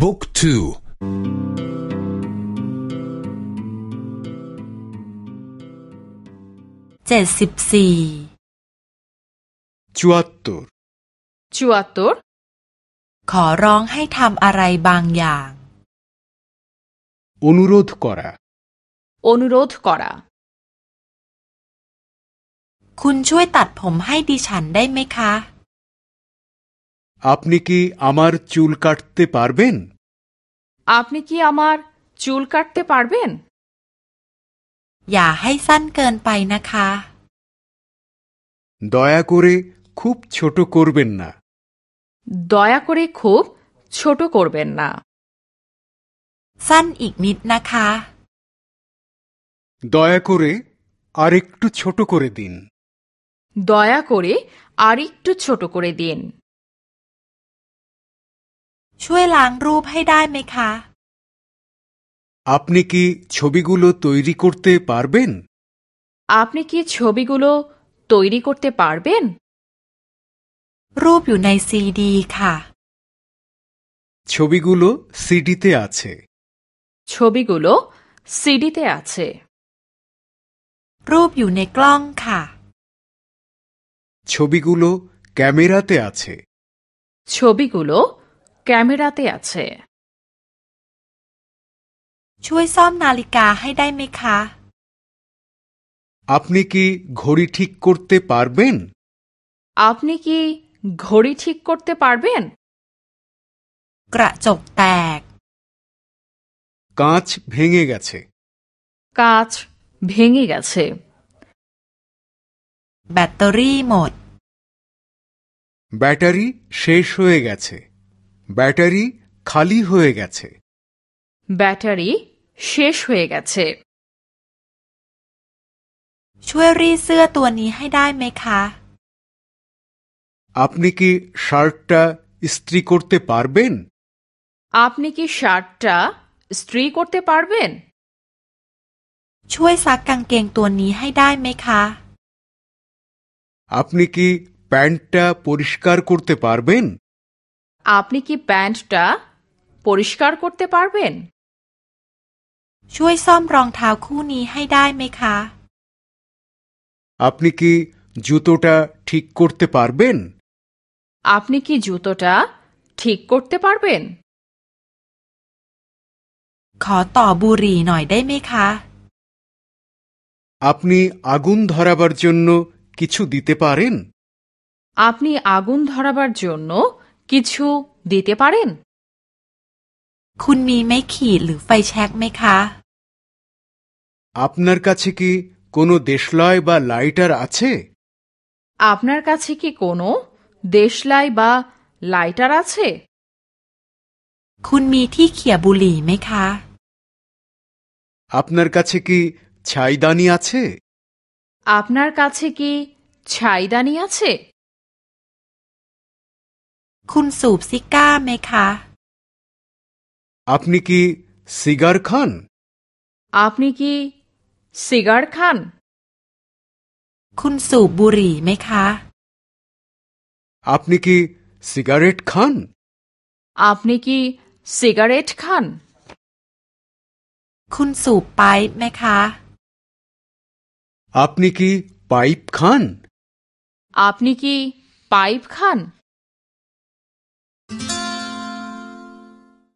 บุ๊กทูเจ็ดสิบสี่ชัวตุรชัวตุรขอร้องให้ทำอะไรบางอย่างอนุโรธกราอนุโรธกระคุณช่วยตัดผมให้ดิฉันได้ไหมคะ আপনি কি আমার চুল কাটতে পারবেন আপনি কি আমার চুল কাটতে পারবেন อย่าให้สั้นเกินไปนะคะ দয়া করে খুব ছোট করবেন না দয়া করে খুব ছোট করবেন না สั้นอีกนิดนะคะ দয়া করে আরেকটু ছোট করে দিন দয়া করে আর একটু ছোট করে দিন ช่วยล้างรูปให้ได้ไหมคะ আপনি কি ছবিগুলো তৈরি করতে পারবেন আপনি কি ছবিগুলো তৈরি করতে পারবেন รูปอยู่ในซีดีค่ะ ছবিগুলো সিডিতে আছে ছবিগুলো সিডিতে আছে รูปอยู่ในกล้องค่ะ ছবিগুলো ক্যামেরাতে আছে ছবিগুলো ক্যামেরাতে আছে ช่วยซ่อมนาฬิกาให้ได้ไหมคะ আপনি কি ঘড়ি ঠিক করতে পারবেন আপনি কি ঘড়ি ঠিক করতে পারবেন กระจกแตก কাঁচ ভেঙে গেছে কাঁচ ভেঙে গেছে แบตเตอรี่หมด ব্যাটারি শেষ হয়ে গেছে ব্যাটারি খালি হয়ে গেছে ব্যাটারি শেষ হয়ে গেছে ช่วยรีดเสื้อตัวนี้ให้ได้ไหมคะ আপনি কি শার্টটা ইস্ত্রি করতে পারবেন আপনি কি শার্টটা স্ত্রী করতে পারবেন ช่วยซักกางเกงตัวนี้ให้ได้ไหมคะ আপনি কি প্যান্টটা পরিষ্কার করতে পারবেন আপনি কি প্যান্টটা পরিষ্কার করতে পারবেন ช่วยซ่อมรองเท้าคู่นี้ให้ได้ไหมคะ আপনি কি জুতোটা ঠিক করতে পারবেন আপনি কি জুতোটা ঠিক করতে পারবেন ขอต่อบุหรี่หน่อยได้ไหมคะ আপনি আগুন ধরাবার জন্য কিছু দিতে পারেন আপনি আগুন ধরাবার জন্য কিছু দিতে পারেন คุณมีไม้ขีดหรือไฟแช็กไหมคะ আপনার কাছে কি কোনো দেশলয় বা লাইটার আছে আপনার কাছে কি কোনো দেশলাই বা লাইটার আছে คุณมีที่เขี่ยบุหรี่ไหมคะ আপনার কাছে কি ছাইদানি আছে আপনার কাছে কি ছাইদানি আছে คุณสูบซิก้าไหมคะ আপনি কি সিগার খান আপনি কি সিগার খান คุณสูบบุหรี่ไหมคะ আপনি কি সিগারেট খান আপনি কি সিগারেট খান คุณสูบไปป์ไหมคะ আপনি কি পাইপ খান আপনি কি পাইপ খান